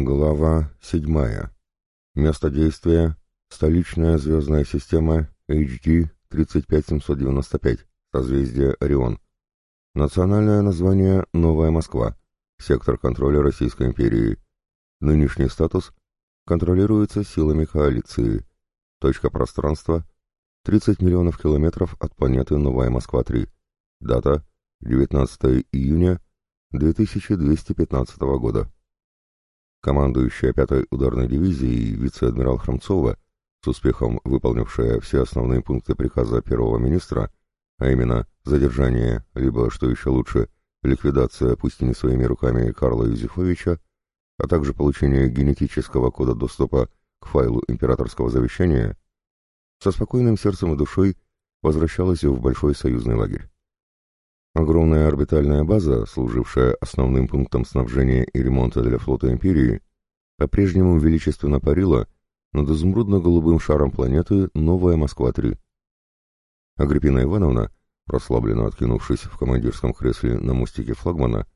Глава 7. Место действия – столичная звездная система HD 35795, созвездие Орион. Национальное название – Новая Москва, сектор контроля Российской империи. Нынешний статус – контролируется силами коалиции. Точка пространства – 30 миллионов километров от планеты Новая Москва-3. Дата – 19 июня 2215 года командующая пятой ударной дивизией вице-адмирал Хромцова, с успехом выполнившая все основные пункты приказа первого министра, а именно задержание, либо, что еще лучше, ликвидация, пусть и не своими руками, Карла Юзефовича, а также получение генетического кода доступа к файлу императорского завещания, со спокойным сердцем и душой возвращалась в Большой союзный лагерь. Огромная орбитальная база, служившая основным пунктом снабжения и ремонта для флота Империи, по-прежнему величественно парила над изумрудно-голубым шаром планеты Новая Москва-3. Агриппина Ивановна, расслабленно откинувшись в командирском кресле на мостике флагмана,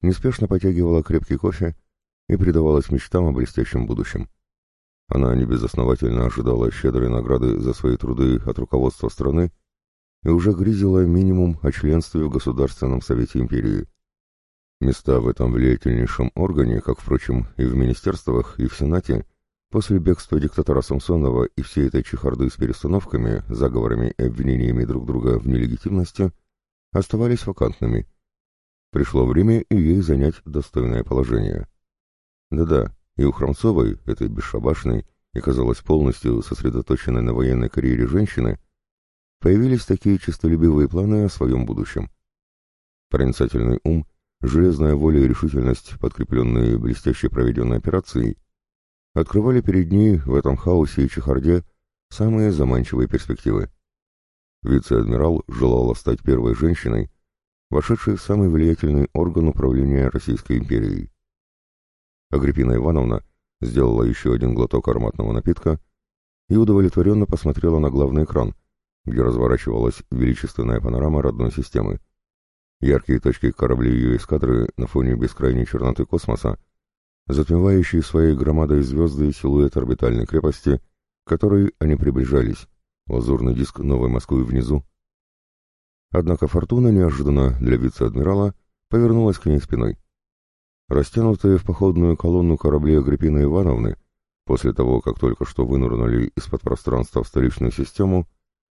неспешно потягивала крепкий кофе и предавалась мечтам о блестящем будущем. Она небезосновательно ожидала щедрой награды за свои труды от руководства страны и уже грезила минимум о членстве в Государственном Совете Империи. Места в этом влиятельнейшем органе, как, впрочем, и в министерствах, и в Сенате, после бегства диктатора Самсонова и всей этой чехарды с перестановками, заговорами и обвинениями друг друга в нелегитимности, оставались вакантными. Пришло время и ей занять достойное положение. Да-да, и у Хромцовой, этой бесшабашной и, казалось, полностью сосредоточенной на военной карьере женщины, появились такие честолюбивые планы о своем будущем. Проницательный ум, железная воля и решительность, подкрепленные блестяще проведенной операцией, открывали перед ней в этом хаосе и чехарде самые заманчивые перспективы. Вице-адмирал желала стать первой женщиной, вошедшей в самый влиятельный орган управления Российской империей. Агриппина Ивановна сделала еще один глоток ароматного напитка и удовлетворенно посмотрела на главный экран — где разворачивалась величественная панорама родной системы. Яркие точки кораблей ее эскадры на фоне бескрайней черноты космоса, затмевающие своей громадой звезды силуэт орбитальной крепости, к которой они приближались, лазурный диск Новой Москвы внизу. Однако фортуна неожиданно для вице-адмирала повернулась к ней спиной. Растянутые в походную колонну корабли Агриппины Ивановны, после того, как только что вынырнули из-под пространства в столичную систему,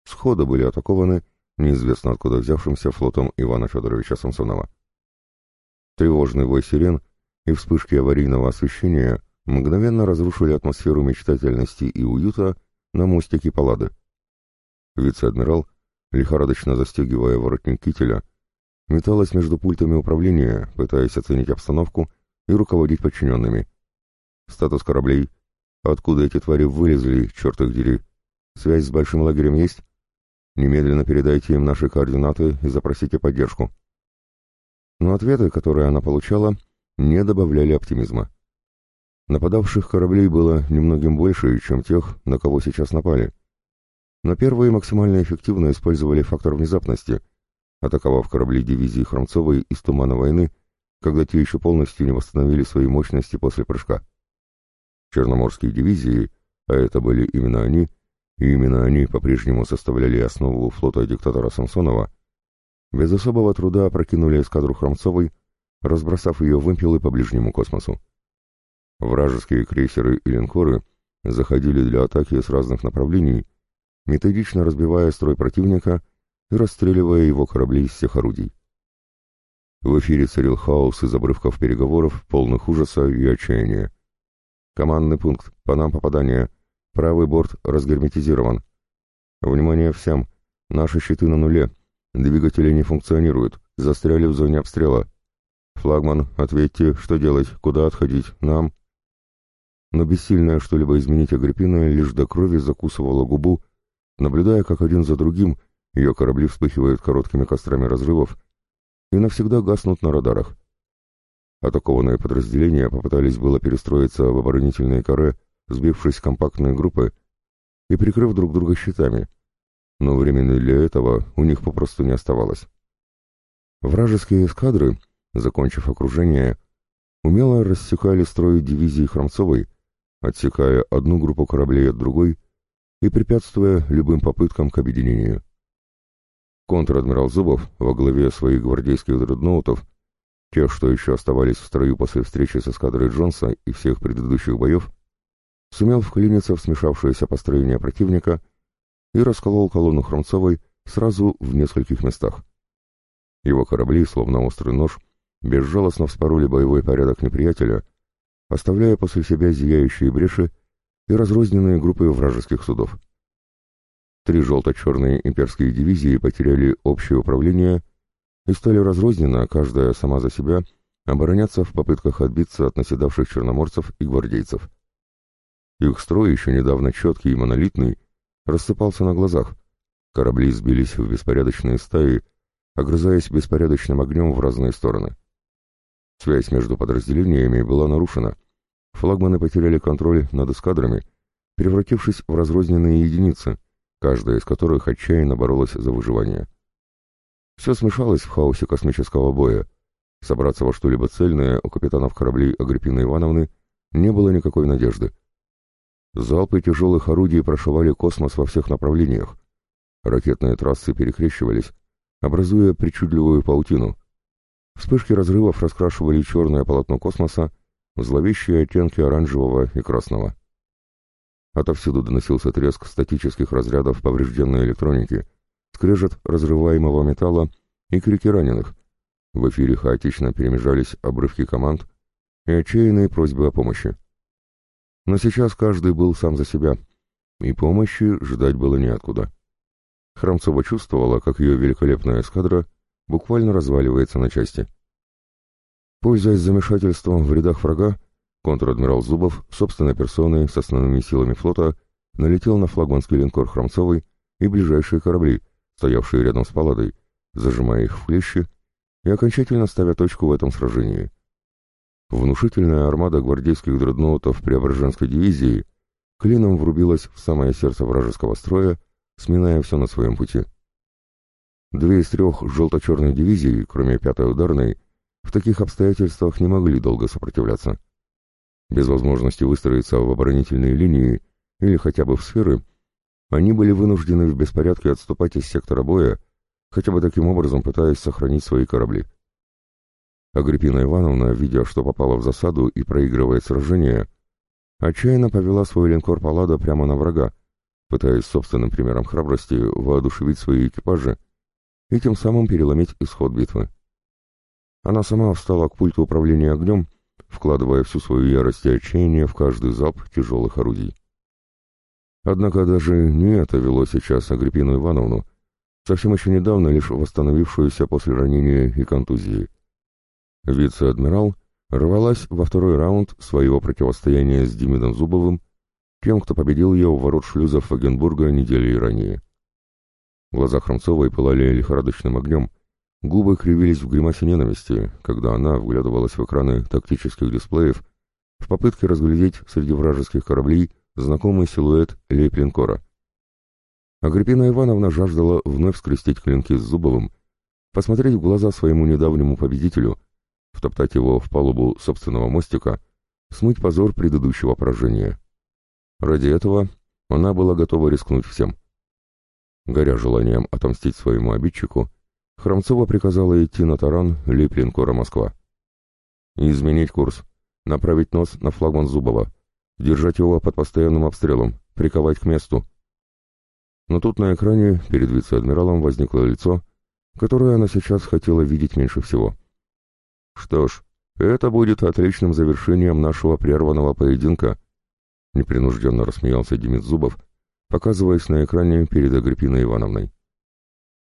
сходу были атакованы неизвестно откуда взявшимся флотом Ивана Федоровича Самсонова. Тревожный вой сирен и вспышки аварийного освещения мгновенно разрушили атмосферу мечтательности и уюта на мостике Паллады. Вице-адмирал, лихорадочно застегивая воротник кителя, металась между пультами управления, пытаясь оценить обстановку и руководить подчиненными. Статус кораблей. Откуда эти твари вылезли, черт их дери? Связь с большим лагерем есть? Немедленно передайте им наши координаты и запросите поддержку. Но ответы, которые она получала, не добавляли оптимизма. Нападавших кораблей было немногим больше, чем тех, на кого сейчас напали. Но первые максимально эффективно использовали фактор внезапности, атаковав корабли дивизии Хромцовой из тумана войны, когда те еще полностью не восстановили свои мощности после прыжка. Черноморские дивизии, а это были именно они, и именно они по-прежнему составляли основу флота диктатора Самсонова, без особого труда опрокинули эскадру Хромцовой, разбросав ее вымпелы по ближнему космосу. Вражеские крейсеры и линкоры заходили для атаки с разных направлений, методично разбивая строй противника и расстреливая его корабли из всех орудий. В эфире царил хаос из обрывков переговоров, полных ужаса и отчаяния. «Командный пункт, по нам попадание», Правый борт разгерметизирован. Внимание всем. Наши щиты на нуле. Двигатели не функционируют. Застряли в зоне обстрела. Флагман, ответьте, что делать, куда отходить, нам. Но бессильная что-либо изменить Агриппина лишь до крови закусывала губу, наблюдая, как один за другим ее корабли вспыхивают короткими кострами разрывов и навсегда гаснут на радарах. Атакованные подразделения попытались было перестроиться в оборонительные каре, сбившись в компактные группы и прикрыв друг друга щитами, но времени для этого у них попросту не оставалось. Вражеские эскадры, закончив окружение, умело рассекали строй дивизии Хромцовой, отсекая одну группу кораблей от другой и препятствуя любым попыткам к объединению. Контр-адмирал Зубов во главе своих гвардейских дредноутов, тех, что еще оставались в строю после встречи с эскадрой Джонса и всех предыдущих боев, сумел вклиниться в смешавшееся построение противника и расколол колонну Хромцовой сразу в нескольких местах. Его корабли, словно острый нож, безжалостно вспороли боевой порядок неприятеля, оставляя после себя зияющие бреши и разрозненные группы вражеских судов. Три желто-черные имперские дивизии потеряли общее управление и стали разрозненно, каждая сама за себя, обороняться в попытках отбиться от наседавших черноморцев и гвардейцев. Их строй, еще недавно четкий и монолитный, рассыпался на глазах. Корабли сбились в беспорядочные стаи, огрызаясь беспорядочным огнем в разные стороны. Связь между подразделениями была нарушена. Флагманы потеряли контроль над эскадрами, превратившись в разрозненные единицы, каждая из которых отчаянно боролась за выживание. Все смешалось в хаосе космического боя. Собраться во что-либо цельное у капитанов кораблей Агриппины Ивановны не было никакой надежды. Залпы тяжелых орудий прошивали космос во всех направлениях. Ракетные трассы перекрещивались, образуя причудливую паутину. Вспышки разрывов раскрашивали черное полотно космоса в зловещие оттенки оранжевого и красного. Отовсюду доносился треск статических разрядов поврежденной электроники, скрежет разрываемого металла и крики раненых. В эфире хаотично перемежались обрывки команд и отчаянные просьбы о помощи. Но сейчас каждый был сам за себя, и помощи ждать было неоткуда. Храмцова чувствовала, как ее великолепная эскадра буквально разваливается на части. Пользуясь замешательством в рядах врага, контр-адмирал Зубов собственной персоной с основными силами флота налетел на флагманский линкор Хромцовой и ближайшие корабли, стоявшие рядом с паладой, зажимая их в клещи и окончательно ставя точку в этом сражении. Внушительная армада гвардейских дредноутов Преображенской дивизии клином врубилась в самое сердце вражеского строя, сминая все на своем пути. Две из трех желто-черных дивизий, кроме пятой ударной, в таких обстоятельствах не могли долго сопротивляться. Без возможности выстроиться в оборонительные линии или хотя бы в сферы, они были вынуждены в беспорядке отступать из сектора боя, хотя бы таким образом пытаясь сохранить свои корабли. Агриппина Ивановна, видя, что попала в засаду и проигрывает сражение, отчаянно повела свой линкор Паллада прямо на врага, пытаясь собственным примером храбрости воодушевить свои экипажи и тем самым переломить исход битвы. Она сама встала к пульту управления огнем, вкладывая всю свою ярость и отчаяние в каждый залп тяжелых орудий. Однако даже не это вело сейчас Агриппину Ивановну, совсем еще недавно лишь восстановившуюся после ранения и контузии. Вице-адмирал рвалась во второй раунд своего противостояния с Демидом Зубовым, тем, кто победил ее у ворот шлюзов Вагенбурга недели ранее. Глаза Хромцовой пылали лихорадочным огнем, губы кривились в гримасе ненависти, когда она вглядывалась в экраны тактических дисплеев в попытке разглядеть среди вражеских кораблей знакомый силуэт лейплинкора. Агриппина Ивановна жаждала вновь скрестить клинки с Зубовым, посмотреть в глаза своему недавнему победителю — втоптать его в палубу собственного мостика, смыть позор предыдущего поражения. Ради этого она была готова рискнуть всем. Горя желанием отомстить своему обидчику, Хромцова приказала идти на таран лейб-линкора «Москва». изменить курс, направить нос на флагман Зубова, держать его под постоянным обстрелом, приковать к месту. Но тут на экране перед вице-адмиралом возникло лицо, которое она сейчас хотела видеть меньше всего. Что ж, это будет отличным завершением нашего прерванного поединка, непринужденно рассмеялся Демид Зубов, показываясь на экране перед Агриппиной Ивановной.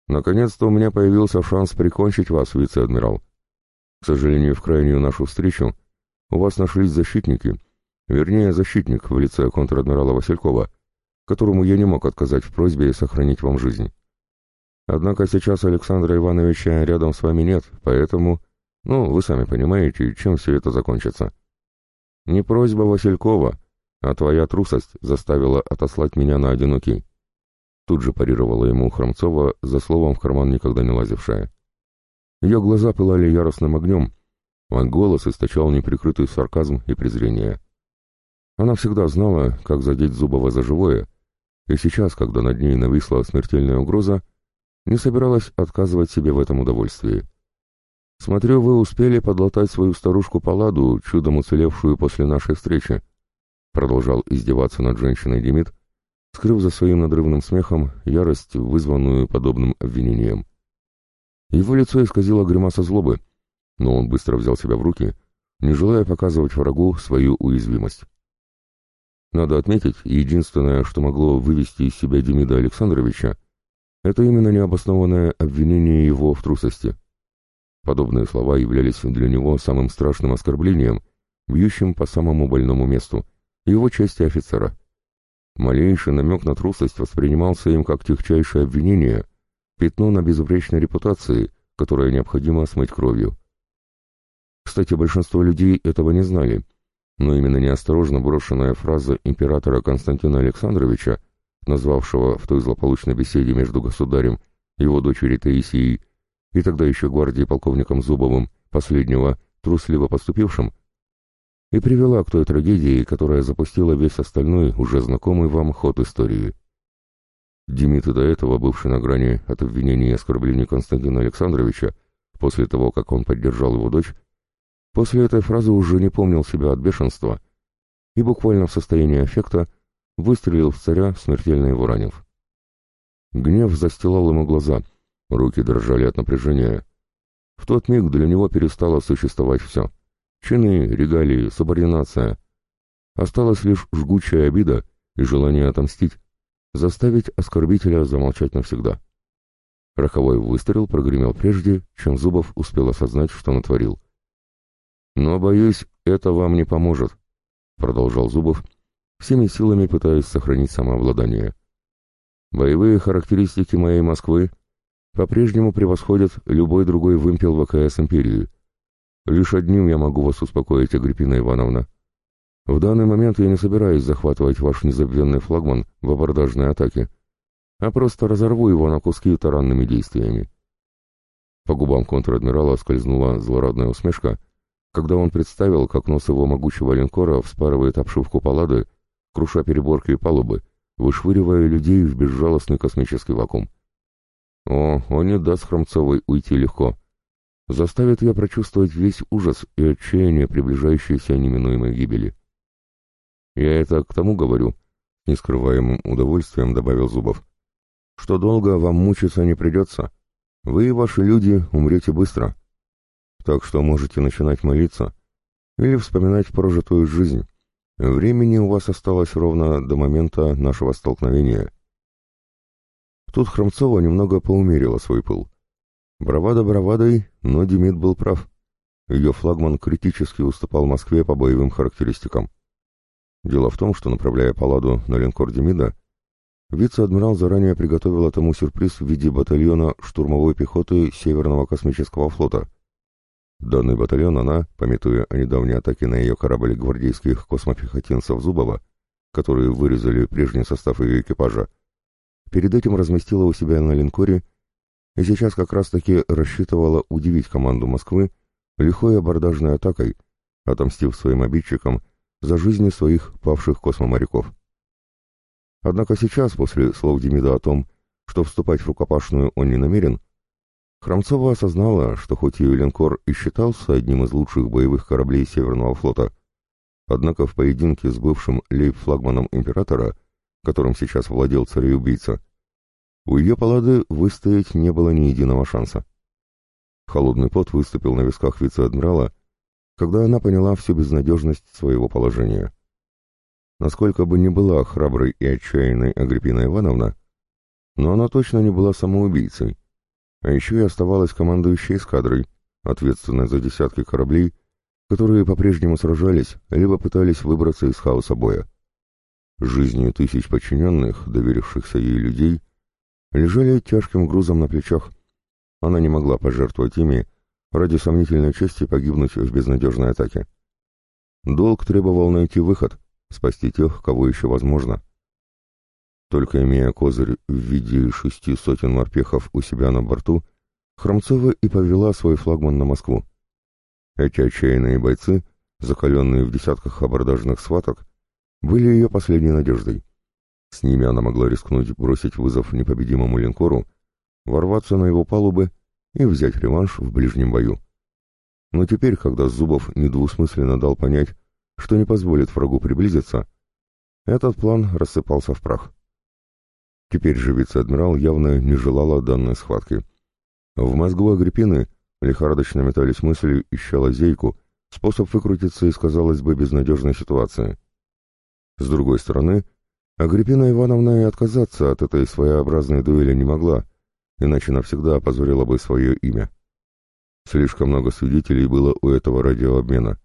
Наконец-то у меня появился шанс прикончить вас, вице-адмирал. К сожалению, в крайнюю нашу встречу у вас нашлись защитники, вернее, защитник в лице контр-адмирала Василькова, которому я не мог отказать в просьбе сохранить вам жизнь. Однако сейчас Александра Ивановича рядом с вами нет, поэтому ну, вы сами понимаете, чем все это закончится. Не просьба Василькова, а твоя трусость заставила отослать меня на одинокий. Тут же парировала ему Хромцова, за словом в карман никогда не лазившая. Ее глаза пылали яростным огнем, а голос источал неприкрытый сарказм и презрение. Она всегда знала, как задеть Зубова за живое, и сейчас, когда над ней нависла смертельная угроза, не собиралась отказывать себе в этом удовольствии. «Смотрю, вы успели подлатать свою старушку Паладу, чудом уцелевшую после нашей встречи», продолжал издеваться над женщиной Демид, скрыв за своим надрывным смехом ярость, вызванную подобным обвинением. Его лицо исказило гримаса злобы, но он быстро взял себя в руки, не желая показывать врагу свою уязвимость. Надо отметить, единственное, что могло вывести из себя Демида Александровича, это именно необоснованное обвинение его в трусости. Подобные слова являлись для него самым страшным оскорблением, бьющим по самому больному месту, его части офицера. Малейший намек на трусость воспринимался им как тихчайшее обвинение, пятно на безупречной репутации, которое необходимо смыть кровью. Кстати, большинство людей этого не знали, но именно неосторожно брошенная фраза императора Константина Александровича, назвавшего в той злополучной беседе между государем, его дочерью Таисией и тогда еще гвардии полковником Зубовым, последнего, трусливо поступившим, и привела к той трагедии, которая запустила весь остальной, уже знакомый вам ход истории. Демид и до этого, бывший на грани от обвинений и оскорблений Константина Александровича, после того, как он поддержал его дочь, после этой фразы уже не помнил себя от бешенства и буквально в состоянии аффекта выстрелил в царя, смертельно его ранив. Гнев застилал ему глаза, руки дрожали от напряжения. В тот миг для него перестало существовать все — Чины, регалии, субординация. Осталась лишь жгучая обида и желание отомстить, заставить оскорбителя замолчать навсегда. Роковой выстрел прогремел прежде, чем Зубов успел осознать, что натворил. «Но, боюсь, это вам не поможет», — продолжал Зубов, всеми силами пытаясь сохранить самообладание. «Боевые характеристики моей Москвы по-прежнему превосходят любой другой вымпел ВКС империи. Лишь одним я могу вас успокоить, Агриппина Ивановна. В данный момент я не собираюсь захватывать ваш незабвенный флагман в абордажной атаке, а просто разорву его на куски таранными действиями. По губам контр-адмирала скользнула злорадная усмешка, когда он представил, как нос его могучего линкора вспарывает обшивку палады, круша переборки и палубы, вышвыривая людей в безжалостный космический вакуум. О, он не даст Хромцовой уйти легко заставит ее прочувствовать весь ужас и отчаяние приближающейся неминуемой гибели. «Я это к тому говорю», — нескрываемым удовольствием добавил Зубов, «что долго вам мучиться не придется. Вы и ваши люди умрете быстро. Так что можете начинать молиться или вспоминать прожитую жизнь. Времени у вас осталось ровно до момента нашего столкновения». Тут Хромцова немного поумерила свой пыл. Бравада бравадой, но Демид был прав. Ее флагман критически уступал Москве по боевым характеристикам. Дело в том, что, направляя паладу на линкор Демида, вице-адмирал заранее приготовил этому сюрприз в виде батальона штурмовой пехоты Северного космического флота. Данный батальон она, пометуя о недавней атаке на ее корабль гвардейских космопехотинцев Зубова, которые вырезали прежний состав ее экипажа, перед этим разместила у себя на линкоре и сейчас как раз-таки рассчитывала удивить команду Москвы лихой абордажной атакой, отомстив своим обидчикам за жизни своих павших космоморяков. Однако сейчас, после слов Демида о том, что вступать в рукопашную он не намерен, Храмцова осознала, что хоть ее линкор и считался одним из лучших боевых кораблей Северного флота, однако в поединке с бывшим лейб-флагманом императора, которым сейчас владел царь-убийца, у ее палады выстоять не было ни единого шанса. Холодный пот выступил на висках вице-адмирала, когда она поняла всю безнадежность своего положения. Насколько бы ни была храброй и отчаянной Агриппина Ивановна, но она точно не была самоубийцей, а еще и оставалась командующей эскадрой, ответственной за десятки кораблей, которые по-прежнему сражались, либо пытались выбраться из хаоса боя. Жизни тысяч подчиненных, доверившихся ей людей, лежали тяжким грузом на плечах. Она не могла пожертвовать ими ради сомнительной чести погибнуть в безнадежной атаке. Долг требовал найти выход, спасти тех, кого еще возможно. Только имея козырь в виде шести сотен морпехов у себя на борту, Хромцова и повела свой флагман на Москву. Эти отчаянные бойцы, закаленные в десятках абордажных схваток, были ее последней надеждой. С ними она могла рискнуть бросить вызов непобедимому линкору, ворваться на его палубы и взять реванш в ближнем бою. Но теперь, когда Зубов недвусмысленно дал понять, что не позволит врагу приблизиться, этот план рассыпался в прах. Теперь же вице-адмирал явно не желала данной схватки. В мозгу Агриппины лихорадочно метались мысли, ища лазейку, способ выкрутиться из, казалось бы, безнадежной ситуации. С другой стороны, Агриппина Ивановна и отказаться от этой своеобразной дуэли не могла, иначе навсегда опозорила бы свое имя. Слишком много свидетелей было у этого радиообмена,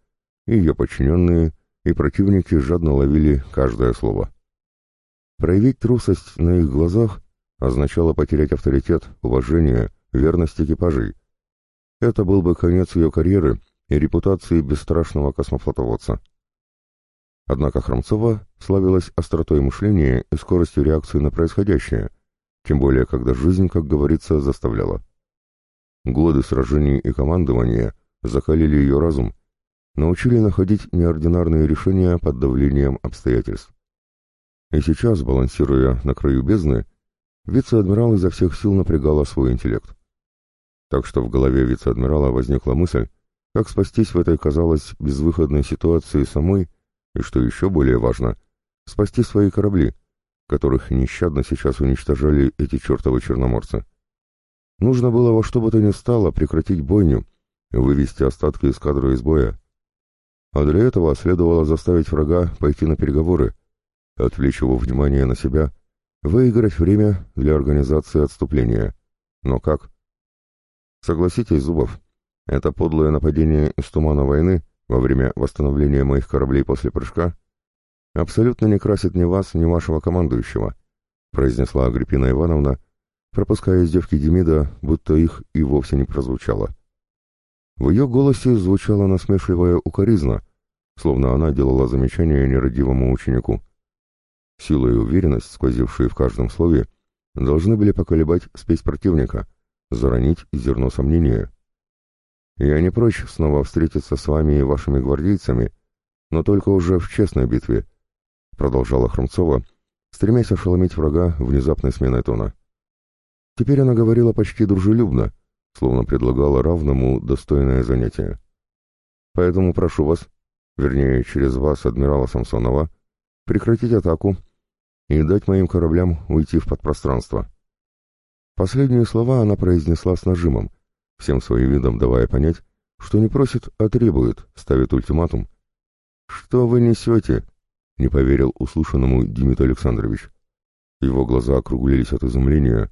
и ее подчиненные, и противники жадно ловили каждое слово. Проявить трусость на их глазах означало потерять авторитет, уважение, верность экипажей. Это был бы конец ее карьеры и репутации бесстрашного космофлотоводца. Однако Хромцова славилась остротой мышления и скоростью реакции на происходящее, тем более когда жизнь, как говорится, заставляла. Годы сражений и командования закалили ее разум, научили находить неординарные решения под давлением обстоятельств. И сейчас, балансируя на краю бездны, вице-адмирал изо всех сил напрягала свой интеллект. Так что в голове вице-адмирала возникла мысль, как спастись в этой, казалось, безвыходной ситуации самой, и, что еще более важно, спасти свои корабли, которых нещадно сейчас уничтожали эти чертовы черноморцы. Нужно было во что бы то ни стало прекратить бойню, вывести остатки эскадры из боя. А для этого следовало заставить врага пойти на переговоры, отвлечь его внимание на себя, выиграть время для организации отступления. Но как? Согласитесь, Зубов, это подлое нападение из тумана войны во время восстановления моих кораблей после прыжка абсолютно не красит ни вас, ни вашего командующего, произнесла Агриппина Ивановна, пропуская издевки Демида, будто их и вовсе не прозвучало. В ее голосе звучала насмешливая укоризна, словно она делала замечание нерадивому ученику. Сила и уверенность, сквозившие в каждом слове, должны были поколебать спесь противника, заронить зерно сомнения. «Я не прочь снова встретиться с вами и вашими гвардейцами, но только уже в честной битве», — продолжала Хромцова, стремясь ошеломить врага внезапной сменой тона. Теперь она говорила почти дружелюбно, словно предлагала равному достойное занятие. Поэтому прошу вас, вернее, через вас, адмирала Самсонова, прекратить атаку и дать моим кораблям уйти в подпространство. Последние слова она произнесла с нажимом, всем своим видом давая понять, что не просит, а требует, ставит ультиматум. «Что вы несете?» — не поверил услышанному Демид Александрович. Его глаза округлились от изумления,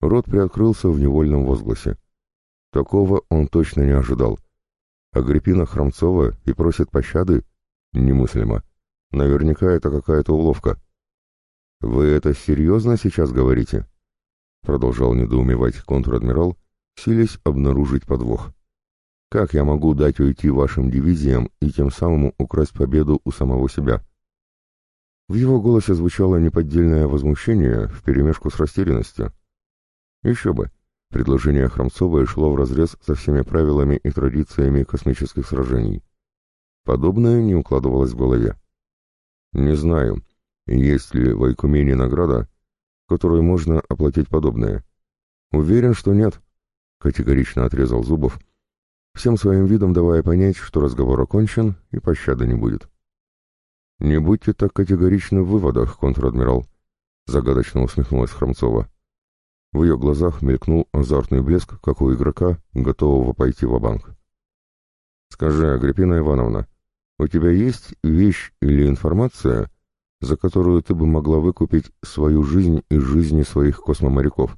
Рот приоткрылся в невольном возгласе. Такого он точно не ожидал. Агриппина Хромцова и просит пощады? Немыслимо. Наверняка это какая-то уловка. «Вы это серьезно сейчас говорите?» Продолжал недоумевать контр-адмирал, силясь обнаружить подвох. «Как я могу дать уйти вашим дивизиям и тем самым украсть победу у самого себя?» В его голосе звучало неподдельное возмущение вперемешку с растерянностью. Еще бы. Предложение Хромцовой шло вразрез со всеми правилами и традициями космических сражений. Подобное не укладывалось в голове. Не знаю, есть ли в Айкумене награда, которую можно оплатить подобное. Уверен, что нет, категорично отрезал Зубов, всем своим видом давая понять, что разговор окончен и пощады не будет. «Не будьте так категоричны в выводах, контр-адмирал», — загадочно усмехнулась Хромцова. В ее глазах мелькнул азартный блеск, как у игрока, готового пойти в банк «Скажи, Агриппина Ивановна, у тебя есть вещь или информация, за которую ты бы могла выкупить свою жизнь и жизни своих космоморяков?»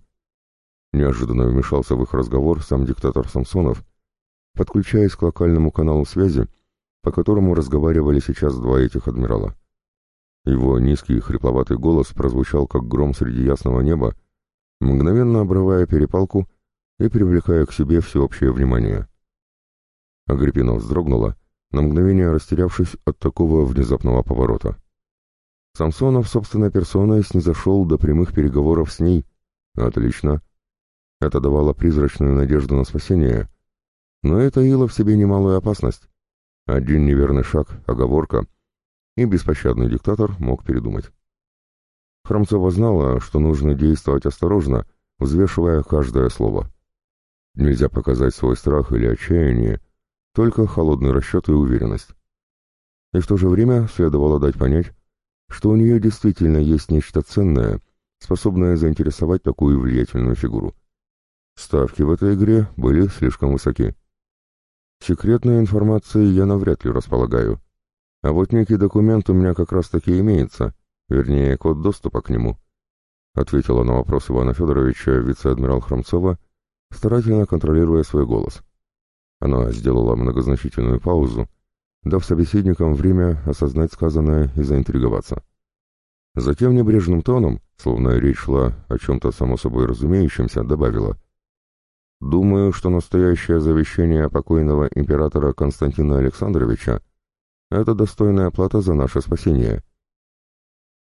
Неожиданно вмешался в их разговор сам диктатор Самсонов, подключаясь к локальному каналу связи, по которому разговаривали сейчас два этих адмирала. Его низкий хрипловатый голос прозвучал, как гром среди ясного неба, мгновенно обрывая перепалку и привлекая к себе всеобщее внимание. Агриппина вздрогнула, на мгновение растерявшись от такого внезапного поворота. Самсонов собственной персоной снизошел до прямых переговоров с ней. Отлично. Это давало призрачную надежду на спасение, Но это ило в себе немалую опасность. Один неверный шаг, оговорка, и беспощадный диктатор мог передумать. Хромцова знала, что нужно действовать осторожно, взвешивая каждое слово. Нельзя показать свой страх или отчаяние, только холодный расчет и уверенность. И в то же время следовало дать понять, что у нее действительно есть нечто ценное, способное заинтересовать такую влиятельную фигуру. Ставки в этой игре были слишком высоки. Секретной информацией я навряд ли располагаю, а вот некий документ у меня как раз-таки имеется, вернее, код доступа к нему, ответила на вопрос Ивана Федоровича вице-адмирал Хромцова, старательно контролируя свой голос. Она сделала многозначительную паузу, дав собеседникам время осознать сказанное и заинтриговаться. Затем небрежным тоном, словно речь шла о чем-то само собой разумеющемся, добавила. «Думаю, что настоящее завещание покойного императора Константина Александровича — это достойная плата за наше спасение».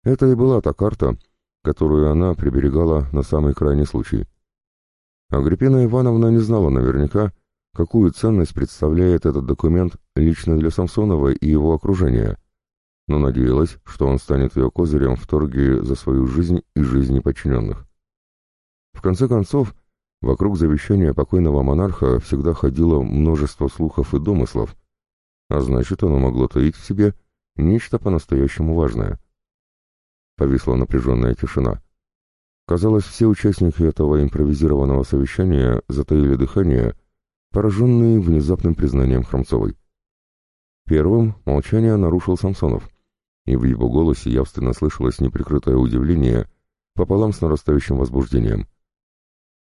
Это и была та карта, которую она приберегала на самый крайний случай. Агриппина Ивановна не знала наверняка, какую ценность представляет этот документ лично для Самсонова и его окружения, но надеялась, что он станет ее козырем в торге за свою жизнь и жизни подчиненных. В конце концов, вокруг завещания покойного монарха всегда ходило множество слухов и домыслов, а значит, оно могло таить в себе нечто по-настоящему важное. Повисла напряженная тишина. Казалось, все участники этого импровизированного совещания затаили дыхание, пораженные внезапным признанием Хромцовой. Первым молчание нарушил Самсонов, и в его голосе явственно слышалось неприкрытое удивление пополам с нарастающим возбуждением.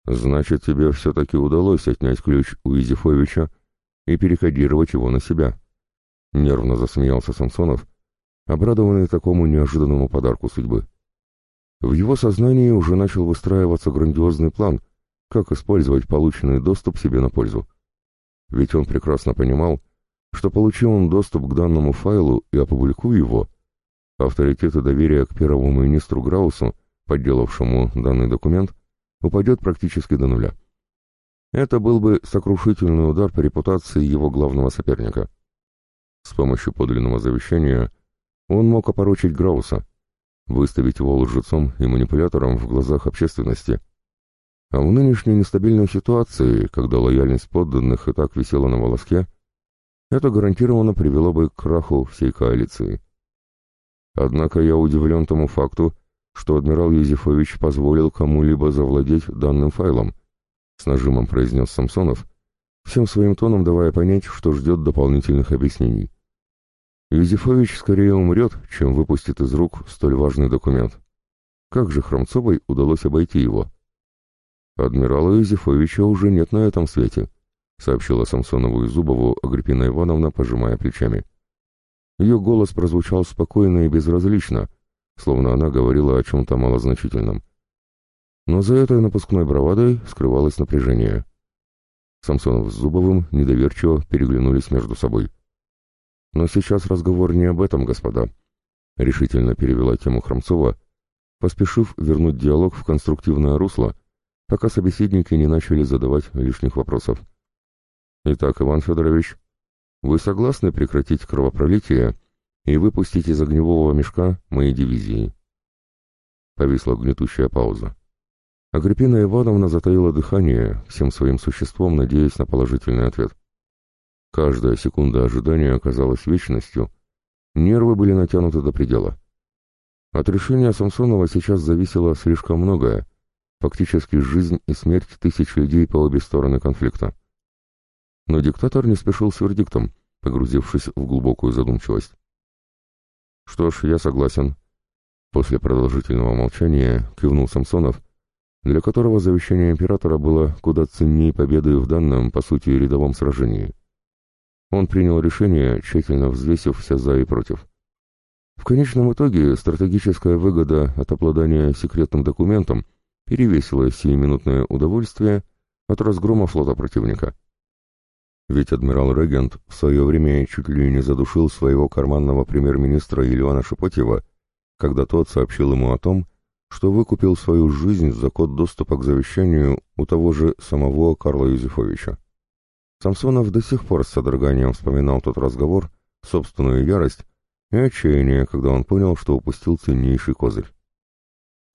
«Значит, тебе все-таки удалось отнять ключ у Изифовича и перекодировать его на себя», — нервно засмеялся Самсонов, обрадованный такому неожиданному подарку судьбы. В его сознании уже начал выстраиваться грандиозный план, как использовать полученный доступ себе на пользу. Ведь он прекрасно понимал, что получил он доступ к данному файлу и опубликуя его, авторитет и доверие к первому министру Граусу, подделавшему данный документ, упадет практически до нуля. Это был бы сокрушительный удар по репутации его главного соперника. С помощью подлинного завещания он мог опорочить Грауса, выставить его лжецом и манипулятором в глазах общественности, а в нынешней нестабильной ситуации, когда лояльность подданных и так висела на волоске, это гарантированно привело бы к краху всей коалиции. Однако я удивлен тому факту, что адмирал Юзефович позволил кому-либо завладеть данным файлом, с нажимом произнес Самсонов, всем своим тоном давая понять, что ждет дополнительных объяснений. Юзефович скорее умрет, чем выпустит из рук столь важный документ. Как же Хромцовой удалось обойти его? «Адмирала Юзефовича уже нет на этом свете», — сообщила Самсонову и Зубову Агриппина Ивановна, пожимая плечами. Ее голос прозвучал спокойно и безразлично, словно она говорила о чем-то малозначительном. Но за этой напускной бравадой скрывалось напряжение. Самсонов с Зубовым недоверчиво переглянулись между собой. «Но сейчас разговор не об этом, господа», — решительно перевела тему Хромцова, поспешив вернуть диалог в конструктивное русло, пока собеседники не начали задавать лишних вопросов. «Итак, Иван Федорович, вы согласны прекратить кровопролитие и выпустить из огневого мешка мои дивизии?» Повисла гнетущая пауза. Агриппина Ивановна затаила дыхание, всем своим существом надеясь на положительный ответ. Каждая секунда ожидания оказалась вечностью, нервы были натянуты до предела. От решения Самсонова сейчас зависело слишком многое, фактически жизнь и смерть тысяч людей по обе стороны конфликта. Но диктатор не спешил с вердиктом, погрузившись в глубокую задумчивость. «Что ж, я согласен». После продолжительного молчания кивнул Самсонов, для которого завещание императора было куда ценнее победы в данном, по сути, рядовом сражении. Он принял решение, тщательно взвесив все «за» и «против». В конечном итоге стратегическая выгода от обладания секретным документом – перевесило сиюминутное удовольствие от разгрома флота противника. Ведь адмирал-регент в свое время чуть ли не задушил своего карманного премьер-министра Ильяна Шепотьева, когда тот сообщил ему о том, что выкупил свою жизнь за код доступа к завещанию у того же самого Карла Юзефовича. Самсонов до сих пор с содроганием вспоминал тот разговор, собственную ярость и отчаяние, когда он понял, что упустил ценнейший козырь.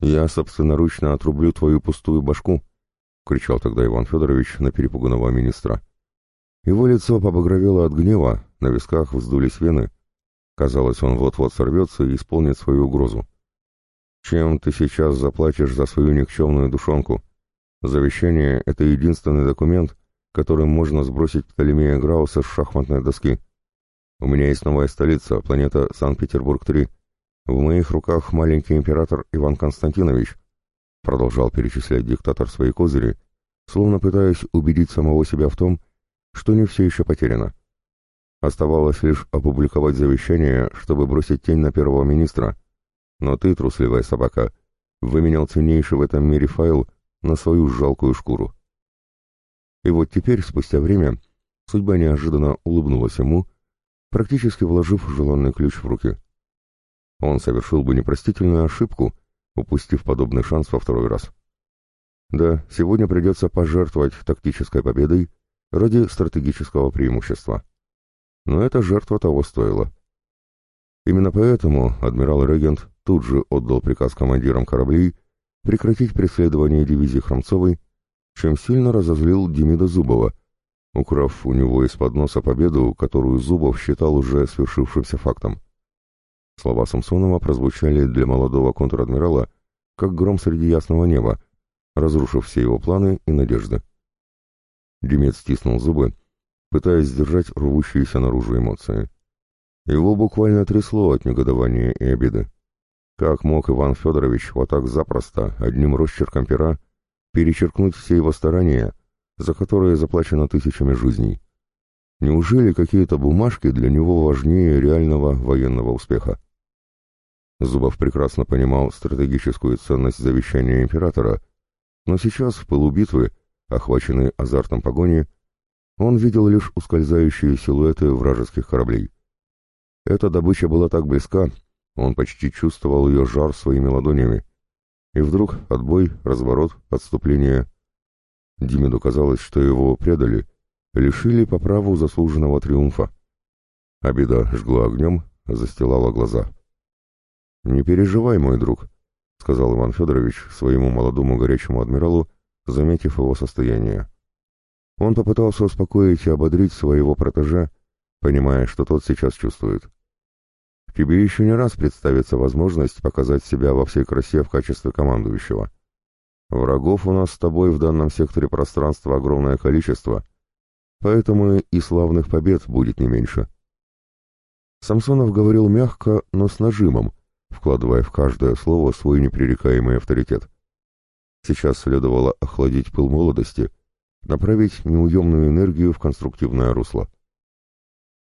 «Я собственноручно отрублю твою пустую башку», — кричал тогда Иван Федорович на перепуганного министра. Его лицо побагровело от гнева, на висках вздулись вены. Казалось, он вот-вот сорвется и исполнит свою угрозу. «Чем ты сейчас заплатишь за свою никчемную душонку? Завещание — это единственный документ, которым можно сбросить Птолемея Грауса с шахматной доски. У меня есть новая столица, планета Санкт-Петербург-3. В моих руках маленький император Иван Константинович, продолжал перечислять диктатор свои козыри, словно пытаясь убедить самого себя в том, что не все еще потеряно. Оставалось лишь опубликовать завещание, чтобы бросить тень на первого министра. Но ты, трусливая собака, выменял ценнейший в этом мире файл на свою жалкую шкуру. И вот теперь, спустя время, судьба неожиданно улыбнулась ему, практически вложив желанный ключ в руки. Он совершил бы непростительную ошибку, упустив подобный шанс во второй раз. Да, сегодня придется пожертвовать тактической победой ради стратегического преимущества. Но эта жертва того стоила. Именно поэтому адмирал-регент тут же отдал приказ командирам кораблей прекратить преследование дивизии Хромцовой, чем сильно разозлил Демида Зубова, украв у него из-под носа победу, которую Зубов считал уже свершившимся фактом. Слова Самсонова прозвучали для молодого контр-адмирала как гром среди ясного неба, разрушив все его планы и надежды. Демид стиснул зубы, пытаясь сдержать рвущиеся наружу эмоции. Его буквально трясло от негодования и обиды. Как мог Иван Федорович вот так запросто, одним росчерком пера, перечеркнуть все его старания, за которые заплачено тысячами жизней? Неужели какие-то бумажки для него важнее реального военного успеха? Зубов прекрасно понимал стратегическую ценность завещания императора, но сейчас, в пылу битвы, охваченный азартом погони, он видел лишь ускользающие силуэты вражеских кораблей. Эта добыча была так близка, он почти чувствовал ее жар своими ладонями. И вдруг отбой, разворот, отступление. Димеду казалось, что его предали, лишили по праву заслуженного триумфа. Обида жгла огнем, застилала глаза. «Не переживай, мой друг», — сказал Иван Федорович своему молодому горячему адмиралу, заметив его состояние. Он попытался успокоить и ободрить своего протеже, понимая, что тот сейчас чувствует. Тебе еще не раз представится возможность показать себя во всей красе в качестве командующего. Врагов у нас с тобой в данном секторе пространства огромное количество, поэтому и славных побед будет не меньше. Самсонов говорил мягко, но с нажимом, вкладывая в каждое слово свой непререкаемый авторитет. Сейчас следовало охладить пыл молодости, направить неуемную энергию в конструктивное русло.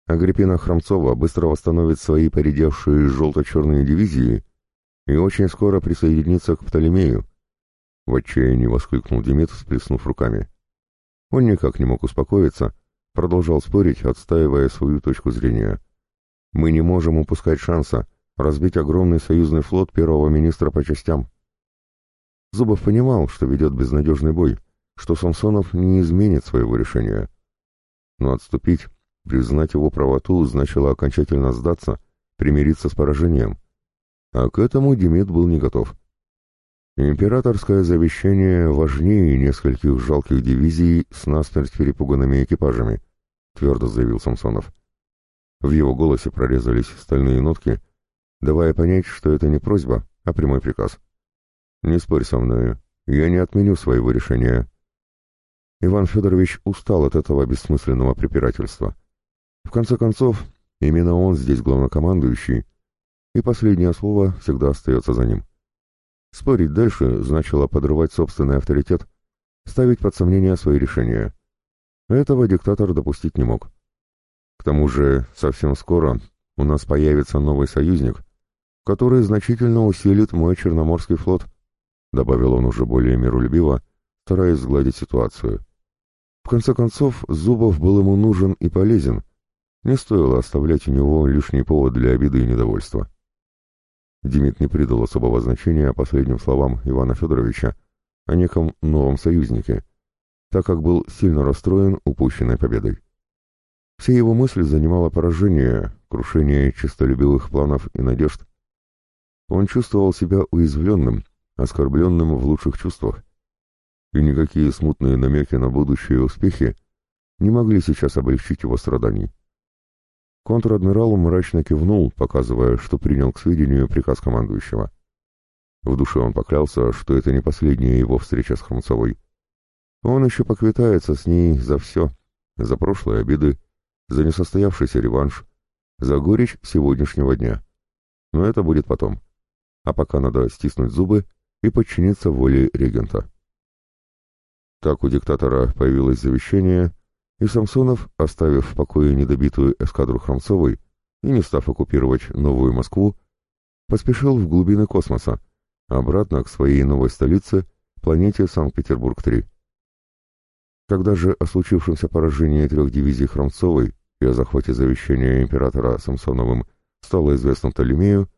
Агриппина Хромцова быстро восстановит свои поредевшие желто-черные дивизии и очень скоро присоединится к Птолемею. В отчаянии воскликнул Демид, всплеснув руками. Он никак не мог успокоиться, продолжал спорить, отстаивая свою точку зрения. «Мы не можем упускать шанса разбить огромный союзный флот первого министра по частям». Зубов понимал, что ведет безнадежный бой, что Самсонов не изменит своего решения. Но отступить Признать его правоту значило окончательно сдаться, примириться с поражением. А к этому Демид был не готов. Императорское завещание важнее нескольких жалких дивизий с насмерть перепуганными экипажами, твердо заявил Самсонов. В его голосе прорезались стальные нотки, давая понять, что это не просьба, а прямой приказ. «Не спорь со мною, я не отменю своего решения». Иван Федорович устал от этого бессмысленного препирательства. В конце концов, именно он здесь главнокомандующий, и последнее слово всегда остается за ним. Спорить дальше значило подрывать собственный авторитет, ставить под сомнение свои решения. Этого диктатор допустить не мог. К тому же, совсем скоро у нас появится новый союзник, который значительно усилит мой Черноморский флот, добавил он уже более миролюбиво, стараясь сгладить ситуацию. В конце концов, Зубов был ему нужен и полезен, не стоило оставлять у него лишний повод для обиды и недовольства. Демид не придал особого значения последним словам Ивана Федоровича о неком новом союзнике, так как был сильно расстроен упущенной победой. Все его мысли занимало поражение, крушение честолюбивых планов и надежд. Он чувствовал себя уязвленным, оскорбленным в лучших чувствах, и никакие смутные намеки на будущие успехи не могли сейчас облегчить его страданий. Контр-адмирал мрачно кивнул, показывая, что принял к сведению приказ командующего. В душе он поклялся, что это не последняя его встреча с Хромцовой. Он еще поквитается с ней за все, за прошлые обиды, за несостоявшийся реванш, за горечь сегодняшнего дня. Но это будет потом. А пока надо стиснуть зубы и подчиниться воле регента. Так у диктатора появилось завещание, и Самсонов, оставив в покое недобитую эскадру Хромцовой и не став оккупировать новую Москву, поспешил в глубины космоса, обратно к своей новой столице, планете Санкт-Петербург-3. Когда же о случившемся поражении трех дивизий Хромцовой и о захвате завещания императора Самсоновым стало известно Птолемею,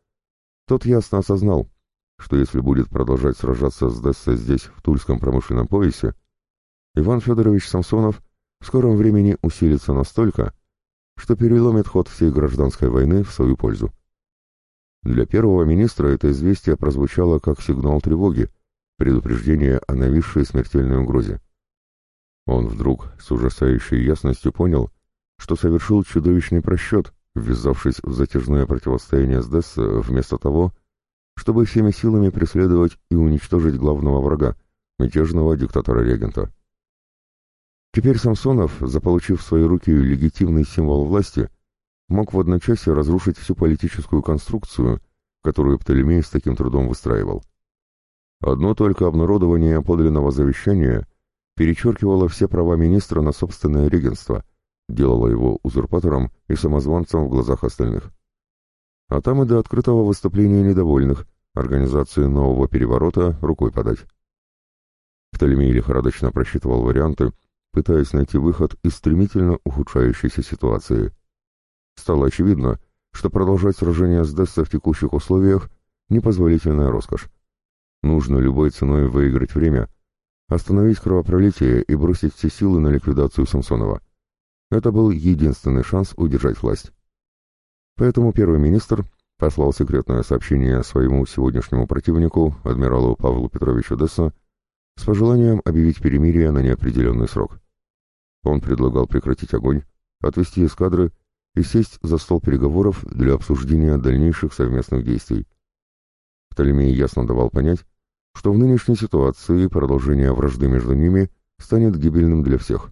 тот ясно осознал, что если будет продолжать сражаться с Десса здесь, в Тульском промышленном поясе, Иван Федорович Самсонов в скором времени усилится настолько, что переломит ход всей гражданской войны в свою пользу. Для первого министра это известие прозвучало как сигнал тревоги, предупреждение о нависшей смертельной угрозе. Он вдруг с ужасающей ясностью понял, что совершил чудовищный просчет, ввязавшись в затяжное противостояние с Десса вместо того, чтобы всеми силами преследовать и уничтожить главного врага, мятежного диктатора-регента. Теперь Самсонов, заполучив в свои руки легитимный символ власти, мог в одночасье разрушить всю политическую конструкцию, которую Птолемей с таким трудом выстраивал. Одно только обнародование подлинного завещания перечеркивало все права министра на собственное регенство, делало его узурпатором и самозванцем в глазах остальных. А там и до открытого выступления недовольных, организации нового переворота рукой подать. Птолемей лихорадочно просчитывал варианты, пытаясь найти выход из стремительно ухудшающейся ситуации. Стало очевидно, что продолжать сражение с Десса в текущих условиях – непозволительная роскошь. Нужно любой ценой выиграть время, остановить кровопролитие и бросить все силы на ликвидацию Самсонова. Это был единственный шанс удержать власть. Поэтому первый министр послал секретное сообщение своему сегодняшнему противнику, адмиралу Павлу Петровичу Десса, с пожеланием объявить перемирие на неопределенный срок. Он предлагал прекратить огонь, отвести эскадры и сесть за стол переговоров для обсуждения дальнейших совместных действий. Птолемей ясно давал понять, что в нынешней ситуации продолжение вражды между ними станет гибельным для всех.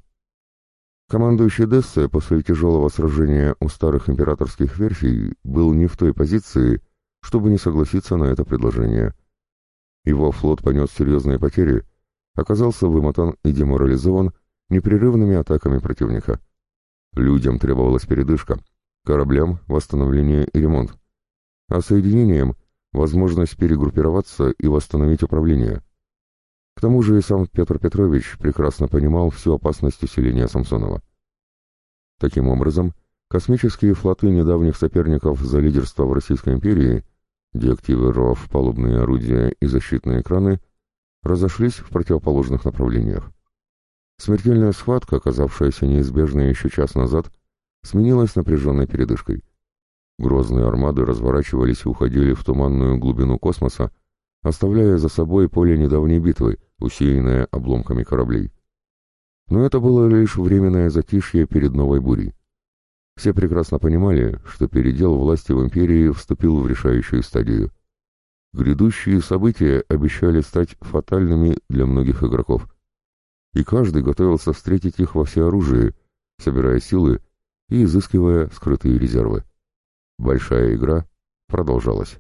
Командующий Дессе после тяжелого сражения у старых императорских верфей был не в той позиции, чтобы не согласиться на это предложение. Его флот понес серьезные потери, оказался вымотан и деморализован непрерывными атаками противника. Людям требовалась передышка, кораблям — восстановление и ремонт, а соединением — возможность перегруппироваться и восстановить управление. Тому же и сам Петр Петрович прекрасно понимал всю опасность усиления Самсонова. Таким образом, космические флоты недавних соперников за лидерство в Российской империи, деактивировав палубные орудия и защитные экраны, разошлись в противоположных направлениях. Смертельная схватка, оказавшаяся неизбежной еще час назад, сменилась напряженной передышкой. Грозные армады разворачивались и уходили в туманную глубину космоса, оставляя за собой поле недавней битвы, усеянное обломками кораблей. Но это было лишь временное затишье перед новой бурей. Все прекрасно понимали, что передел власти в империи вступил в решающую стадию. Грядущие события обещали стать фатальными для многих игроков и каждый готовился встретить их во всеоружии, собирая силы и изыскивая скрытые резервы. Большая игра продолжалась.